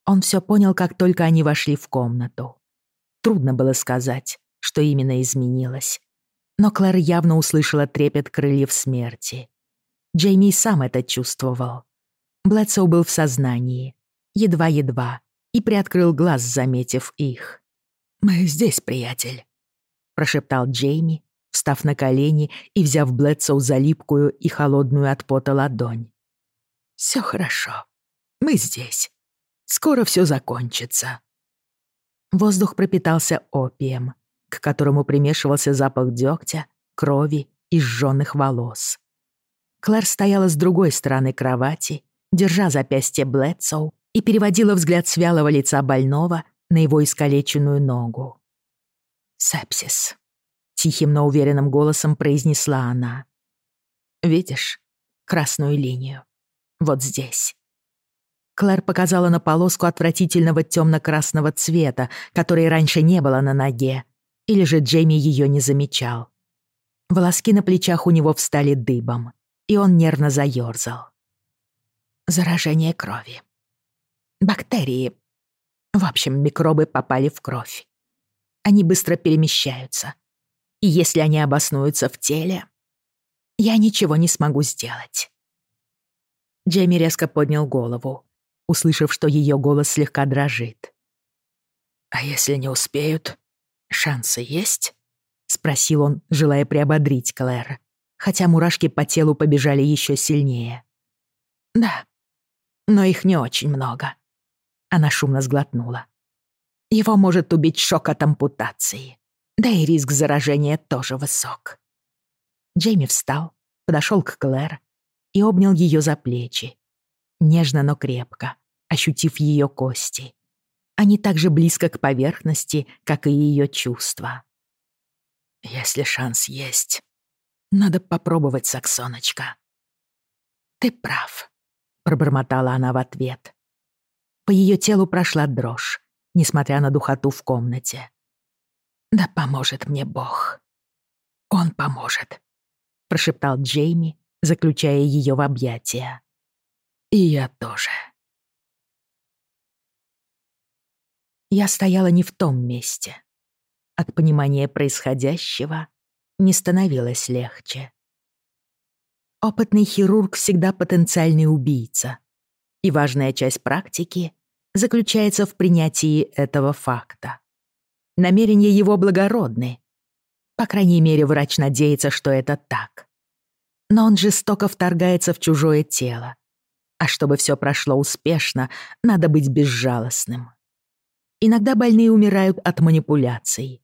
Он все понял, как только они вошли в комнату. Трудно было сказать, что именно изменилось. Но Клэр явно услышала трепет крыльев смерти. Джейми сам это чувствовал. Блэдсоу был в сознании, едва-едва, и приоткрыл глаз, заметив их. «Мы здесь, приятель», прошептал Джейми, встав на колени и взяв Блэдсоу за липкую и холодную от пота ладонь. «Всё хорошо. Мы здесь. Скоро всё закончится». Воздух пропитался опием, к которому примешивался запах дёгтя, крови и сжёных волос. Клэр стояла с другой стороны кровати, держа запястье Блэдсоу и переводила взгляд с вялого лица больного на его искалеченную ногу. «Сепсис», — тихим, но уверенным голосом произнесла она. «Видишь красную линию? Вот здесь». Клэр показала на полоску отвратительного темно-красного цвета, которой раньше не было на ноге, или же Джейми ее не замечал. Волоски на плечах у него встали дыбом, и он нервно заёрзал. Заражение крови. Бактерии. В общем, микробы попали в кровь они быстро перемещаются. И если они обоснуются в теле, я ничего не смогу сделать. Джейми резко поднял голову, услышав, что ее голос слегка дрожит. «А если не успеют, шансы есть?» — спросил он, желая приободрить Клэр, хотя мурашки по телу побежали еще сильнее. «Да, но их не очень много». Она шумно сглотнула. Его может убить шок от ампутации. Да и риск заражения тоже высок. Джейми встал, подошел к Клэр и обнял ее за плечи. Нежно, но крепко, ощутив ее кости. Они так же близко к поверхности, как и ее чувства. «Если шанс есть, надо попробовать, Саксоночка». «Ты прав», — пробормотала она в ответ. По ее телу прошла дрожь, несмотря на духоту в комнате. «Да поможет мне Бог». «Он поможет», — прошептал Джейми, заключая ее в объятия. «И я тоже». Я стояла не в том месте. От понимания происходящего не становилось легче. Опытный хирург всегда потенциальный убийца, и важная часть практики заключается в принятии этого факта. Намерения его благородны. По крайней мере, врач надеется, что это так. Но он жестоко вторгается в чужое тело. А чтобы все прошло успешно, надо быть безжалостным. Иногда больные умирают от манипуляций.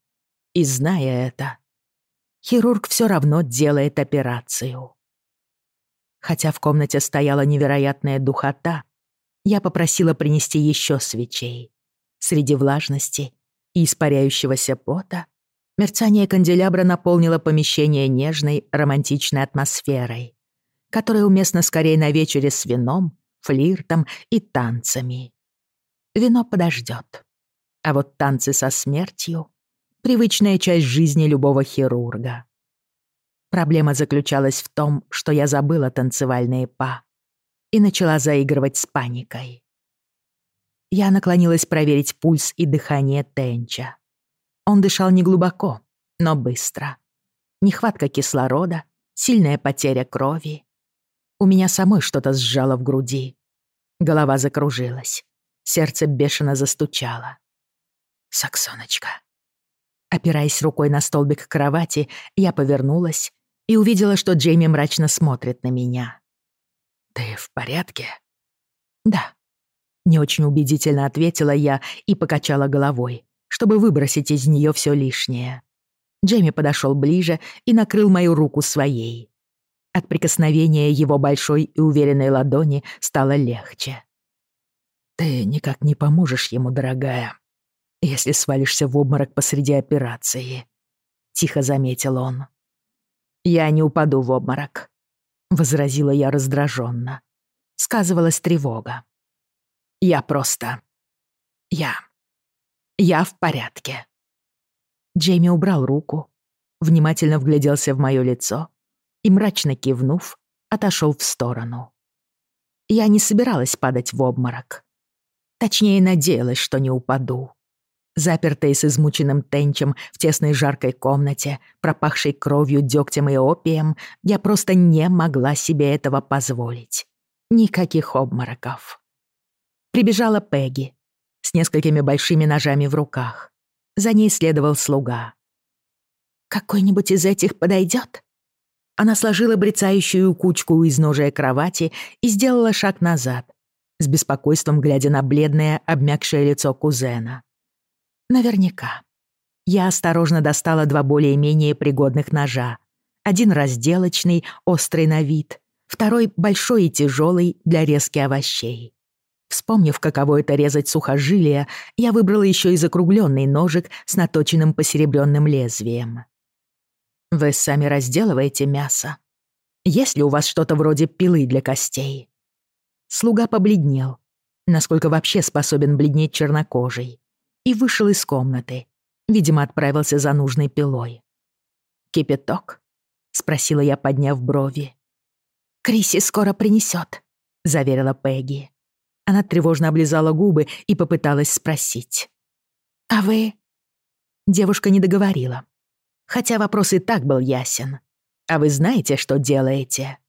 И зная это, хирург все равно делает операцию. Хотя в комнате стояла невероятная духота, я попросила принести еще свечей. Среди влажности и испаряющегося пота мерцание канделябра наполнило помещение нежной, романтичной атмосферой, которая уместна скорее на вечере с вином, флиртом и танцами. Вино подождет. А вот танцы со смертью — привычная часть жизни любого хирурга. Проблема заключалась в том, что я забыла танцевальные па и начала заигрывать с паникой. Я наклонилась проверить пульс и дыхание Тенча. Он дышал неглубоко, но быстро. Нехватка кислорода, сильная потеря крови. У меня самой что-то сжало в груди. Голова закружилась. Сердце бешено застучало. «Саксоночка». Опираясь рукой на столбик кровати, я повернулась и увидела, что Джейми мрачно смотрит на меня. «Ты в порядке?» «Да», — не очень убедительно ответила я и покачала головой, чтобы выбросить из нее все лишнее. Джейми подошел ближе и накрыл мою руку своей. От прикосновения его большой и уверенной ладони стало легче. «Ты никак не поможешь ему, дорогая, если свалишься в обморок посреди операции», — тихо заметил он. «Я не упаду в обморок», — возразила я раздраженно. Сказывалась тревога. «Я просто... Я... Я в порядке». Джейми убрал руку, внимательно вгляделся в моё лицо и, мрачно кивнув, отошёл в сторону. Я не собиралась падать в обморок. Точнее, надеялась, что не упаду. Запертая с измученным Тенчем в тесной жаркой комнате, пропахшей кровью, дегтем и опием, я просто не могла себе этого позволить. Никаких обмороков. Прибежала Пегги с несколькими большими ножами в руках. За ней следовал слуга. «Какой-нибудь из этих подойдет?» Она сложила брецающую кучку у изножия кровати и сделала шаг назад, с беспокойством глядя на бледное, обмякшее лицо кузена. Наверняка. Я осторожно достала два более-менее пригодных ножа. Один разделочный, острый на вид, второй большой и тяжелый для резки овощей. Вспомнив, каково это резать сухожилия, я выбрала еще и закругленный ножик с наточенным посеребренным лезвием. Вы сами разделываете мясо. Есть ли у вас что-то вроде пилы для костей? Слуга побледнел, насколько вообще способен бледнеть чернокожий и вышел из комнаты. Видимо, отправился за нужной пилой. «Кипяток?» — спросила я, подняв брови. «Криси скоро принесет», — заверила Пегги. Она тревожно облизала губы и попыталась спросить. «А вы?» Девушка не договорила. Хотя вопрос и так был ясен. «А вы знаете, что делаете?»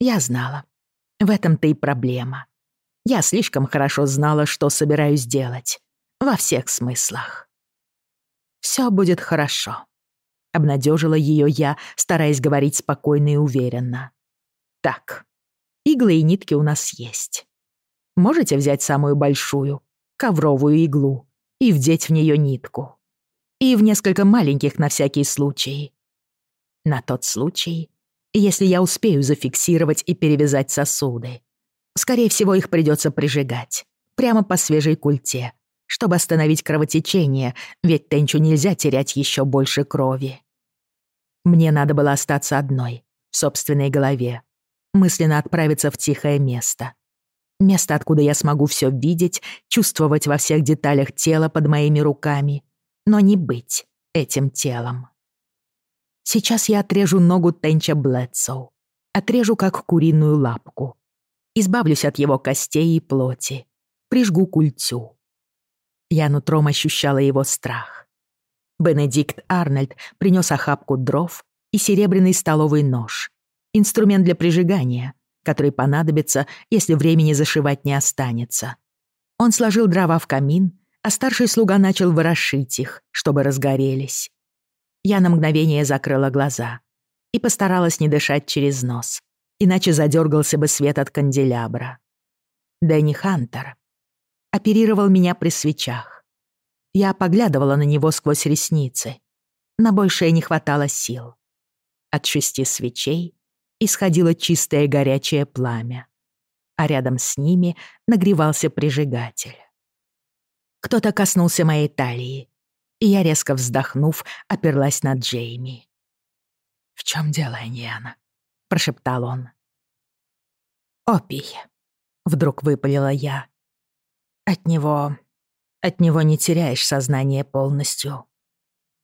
Я знала. В этом-то и проблема. Я слишком хорошо знала, что собираюсь делать. Во всех смыслах. «Всё будет хорошо», — обнадежила её я, стараясь говорить спокойно и уверенно. «Так, иглы и нитки у нас есть. Можете взять самую большую, ковровую иглу, и вдеть в неё нитку. И в несколько маленьких на всякий случай. На тот случай, если я успею зафиксировать и перевязать сосуды. Скорее всего, их придётся прижигать, прямо по свежей культе, чтобы остановить кровотечение, ведь Тенчу нельзя терять еще больше крови. Мне надо было остаться одной, в собственной голове, мысленно отправиться в тихое место. Место, откуда я смогу все видеть, чувствовать во всех деталях тела под моими руками, но не быть этим телом. Сейчас я отрежу ногу Тенча Блэдсоу. Отрежу как куриную лапку. Избавлюсь от его костей и плоти. Прижгу культю Я нутром ощущала его страх. Бенедикт Арнольд принес охапку дров и серебряный столовый нож. Инструмент для прижигания, который понадобится, если времени зашивать не останется. Он сложил дрова в камин, а старший слуга начал ворошить их, чтобы разгорелись. Я на мгновение закрыла глаза и постаралась не дышать через нос, иначе задергался бы свет от канделябра. Дэнни Хантер оперировал меня при свечах. Я поглядывала на него сквозь ресницы. На большее не хватало сил. От шести свечей исходило чистое горячее пламя, а рядом с ними нагревался прижигатель. Кто-то коснулся моей талии, и я, резко вздохнув, оперлась на Джейми. «В чем дело, Эньяна?» — прошептал он. «Опий», — вдруг выпалила я. «От него... от него не теряешь сознание полностью.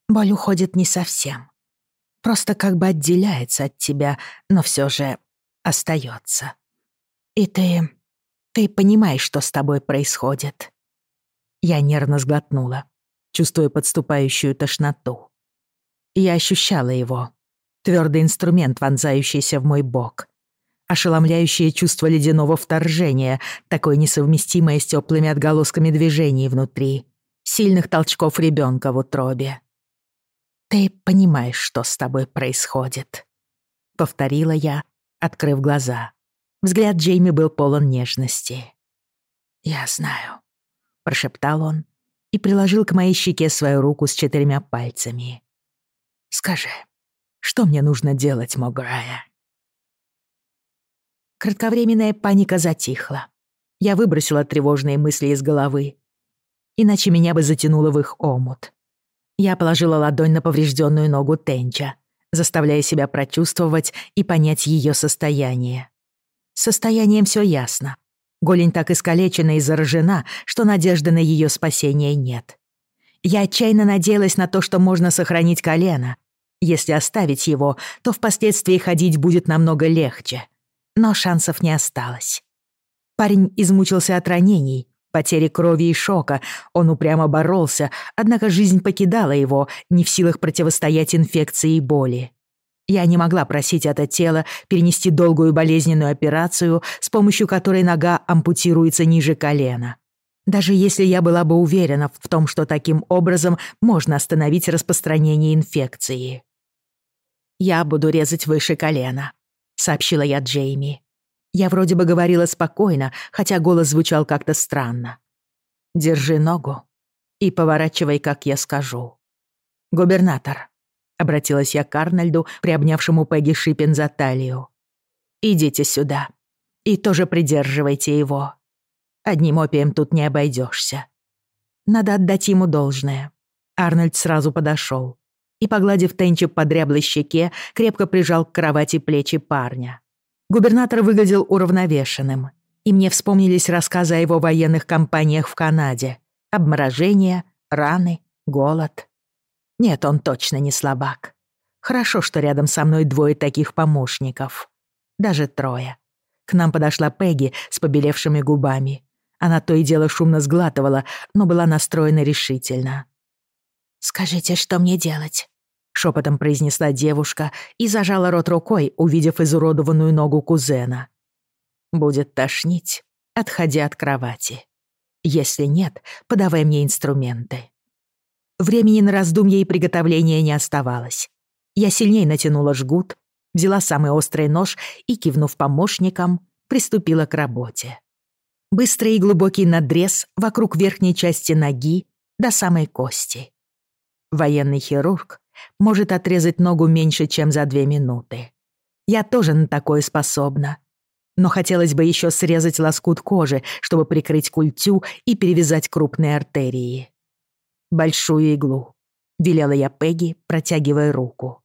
Боль уходит не совсем. Просто как бы отделяется от тебя, но все же остается. И ты... ты понимаешь, что с тобой происходит». Я нервно сглотнула, чувствуя подступающую тошноту. Я ощущала его. Твердый инструмент, вонзающийся в мой бок. Ошеломляющее чувство ледяного вторжения, такое несовместимое с теплыми отголосками движений внутри. Сильных толчков ребенка в утробе. «Ты понимаешь, что с тобой происходит», — повторила я, открыв глаза. Взгляд Джейми был полон нежности. «Я знаю», — прошептал он и приложил к моей щеке свою руку с четырьмя пальцами. «Скажи, что мне нужно делать, Мограя?» Кратковременная паника затихла. Я выбросила тревожные мысли из головы, иначе меня бы затянуло в их омут. Я положила ладонь на поврежденную ногу Тенча, заставляя себя прочувствовать и понять ее состояние. С состоянием все ясно. Голень так искалечена и заражена, что надежды на ее спасение нет. Я отчаянно надеялась на то, что можно сохранить колено. Если оставить его, то впоследствии ходить будет намного легче. Но шансов не осталось. Парень измучился от ранений, потери крови и шока. Он упрямо боролся, однако жизнь покидала его, не в силах противостоять инфекции и боли. Я не могла просить это тело перенести долгую болезненную операцию, с помощью которой нога ампутируется ниже колена. Даже если я была бы уверена в том, что таким образом можно остановить распространение инфекции. «Я буду резать выше колена», — сообщила я Джейми. Я вроде бы говорила спокойно, хотя голос звучал как-то странно. «Держи ногу и поворачивай, как я скажу. Губернатор, — обратилась я к Арнольду, приобнявшему Пегги Шиппин за талию. «Идите сюда. И тоже придерживайте его. Одним опием тут не обойдешься. Надо отдать ему должное». Арнольд сразу подошел и, погладив Тенча по дряблой щеке, крепко прижал к кровати плечи парня. Губернатор выглядел уравновешенным, и мне вспомнились рассказы о его военных кампаниях в Канаде. Обморожение, раны, голод. Нет, он точно не слабак. Хорошо, что рядом со мной двое таких помощников. Даже трое. К нам подошла Пегги с побелевшими губами. Она то и дело шумно сглатывала, но была настроена решительно. «Скажите, что мне делать?» — шепотом произнесла девушка и зажала рот рукой, увидев изуродованную ногу кузена. «Будет тошнить, отходи от кровати. Если нет, подавай мне инструменты». Времени на раздумья и приготовление не оставалось. Я сильнее натянула жгут, взяла самый острый нож и, кивнув помощникам, приступила к работе. Быстрый и глубокий надрез вокруг верхней части ноги до самой кости. Военный хирург может отрезать ногу меньше, чем за две минуты. Я тоже на такое способна. Но хотелось бы еще срезать лоскут кожи, чтобы прикрыть культю и перевязать крупные артерии большую иглу», — велела я Пегги, протягивая руку.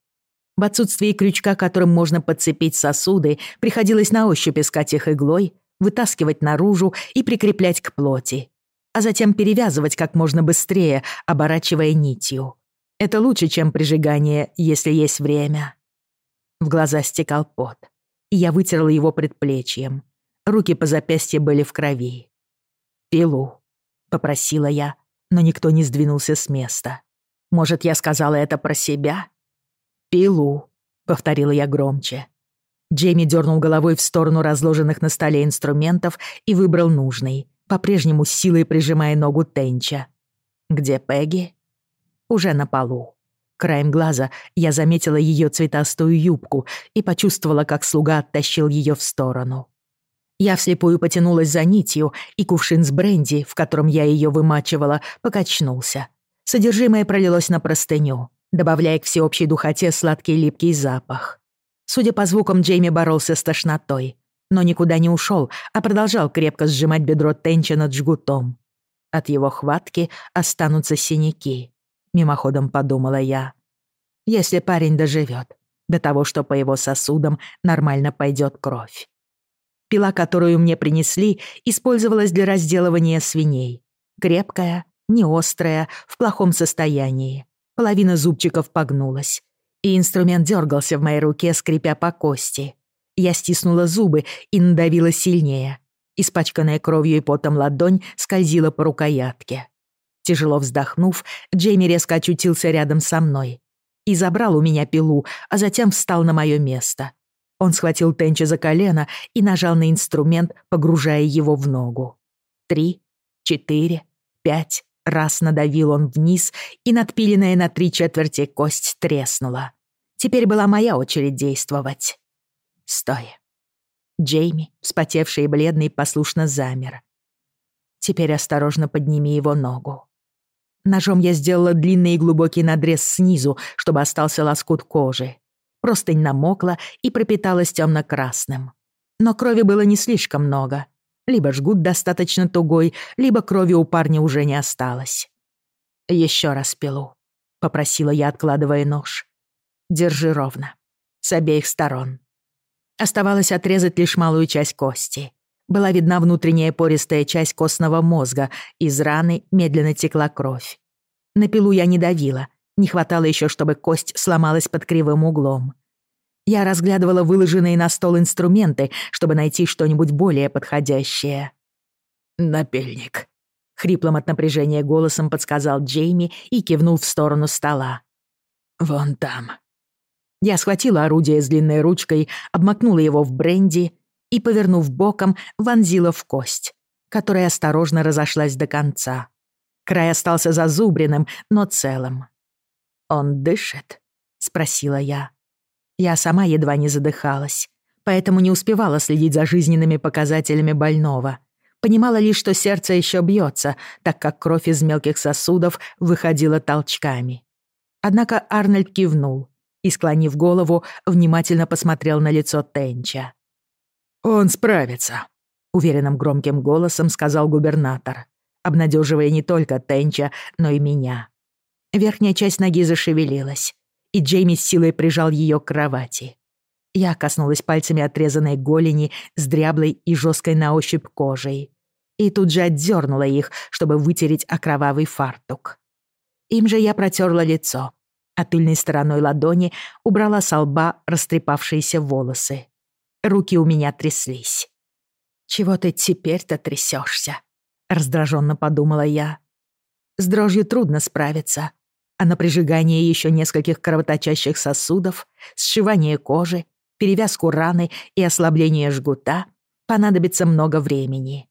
В отсутствии крючка, которым можно подцепить сосуды, приходилось на ощупь искать их иглой, вытаскивать наружу и прикреплять к плоти, а затем перевязывать как можно быстрее, оборачивая нитью. Это лучше, чем прижигание, если есть время. В глаза стекал пот, и я вытерла его предплечьем. Руки по запястье были в крови. «Пилу», — попросила я, но никто не сдвинулся с места. Может, я сказала это про себя? «Пилу», — повторила я громче. Джейми дернул головой в сторону разложенных на столе инструментов и выбрал нужный, по-прежнему силой прижимая ногу Тенча. «Где Пегги?» «Уже на полу». Краем глаза я заметила ее цветастую юбку и почувствовала, как слуга оттащил ее в сторону. Я вслепую потянулась за нитью, и кувшин с бренди, в котором я ее вымачивала, покачнулся. Содержимое пролилось на простыню, добавляя к всеобщей духоте сладкий липкий запах. Судя по звукам, Джейми боролся с тошнотой, но никуда не ушел, а продолжал крепко сжимать бедро Тенча над жгутом. От его хватки останутся синяки, мимоходом подумала я. Если парень доживет до того, что по его сосудам нормально пойдет кровь. Пила, которую мне принесли, использовалась для разделывания свиней. Крепкая, не острая, в плохом состоянии. Половина зубчиков погнулась и инструмент дергался в моей руке, скрипя по кости. Я стиснула зубы и надавила сильнее. Испачканная кровью и потом ладонь скользила по рукоятке. Тяжело вздохнув, Джейми резко очутился рядом со мной и забрал у меня пилу, а затем встал на мое место. Он схватил Тенча за колено и нажал на инструмент, погружая его в ногу. Три, четыре, пять, Раз надавил он вниз, и надпиленная на три четверти кость треснула. Теперь была моя очередь действовать. Стой. Джейми, вспотевший и бледный, послушно замер. Теперь осторожно подними его ногу. Ножом я сделала длинный и глубокий надрез снизу, чтобы остался лоскут кожи. Простынь намокла и пропиталась темно-красным. Но крови было не слишком много — либо жгут достаточно тугой, либо крови у парня уже не осталось. «Еще раз пилу», — попросила я, откладывая нож. «Держи ровно. С обеих сторон». Оставалось отрезать лишь малую часть кости. Была видна внутренняя пористая часть костного мозга, из раны медленно текла кровь. На пилу я не давила, не хватало еще, чтобы кость сломалась под кривым углом. Я разглядывала выложенные на стол инструменты, чтобы найти что-нибудь более подходящее. «Напильник», — хриплым от напряжения голосом подсказал Джейми и кивнул в сторону стола. «Вон там». Я схватила орудие с длинной ручкой, обмакнула его в бренди и, повернув боком, вонзила в кость, которая осторожно разошлась до конца. Край остался зазубренным, но целым. «Он дышит?» — спросила я. Я сама едва не задыхалась, поэтому не успевала следить за жизненными показателями больного. Понимала лишь, что сердце еще бьется, так как кровь из мелких сосудов выходила толчками. Однако Арнольд кивнул и, склонив голову, внимательно посмотрел на лицо Тенча. «Он справится», — уверенным громким голосом сказал губернатор, обнадеживая не только Тенча, но и меня. Верхняя часть ноги зашевелилась, и Джейми с силой прижал ее к кровати. Я коснулась пальцами отрезанной голени с дряблой и жесткой на ощупь кожей. И тут же отдернула их, чтобы вытереть окровавый фартук. Им же я протерла лицо, а тыльной стороной ладони убрала с лба растрепавшиеся волосы. Руки у меня тряслись. «Чего ты теперь-то трясешься? раздраженно подумала я. С дрожью трудно справиться, а на прижигание еще нескольких кровоточащих сосудов, сшивание кожи, перевязку раны и ослабление жгута понадобится много времени.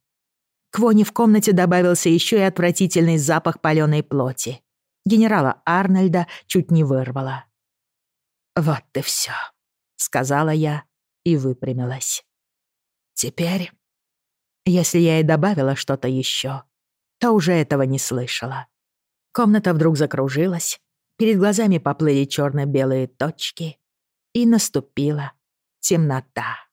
К воне в комнате добавился еще и отвратительный запах паленой плоти. Генерала Арнольда чуть не вырвало. «Вот и все», — сказала я и выпрямилась. «Теперь, если я и добавила что-то еще, то уже этого не слышала. Комната вдруг закружилась, перед глазами поплыли черно-белые точки, и наступила темнота.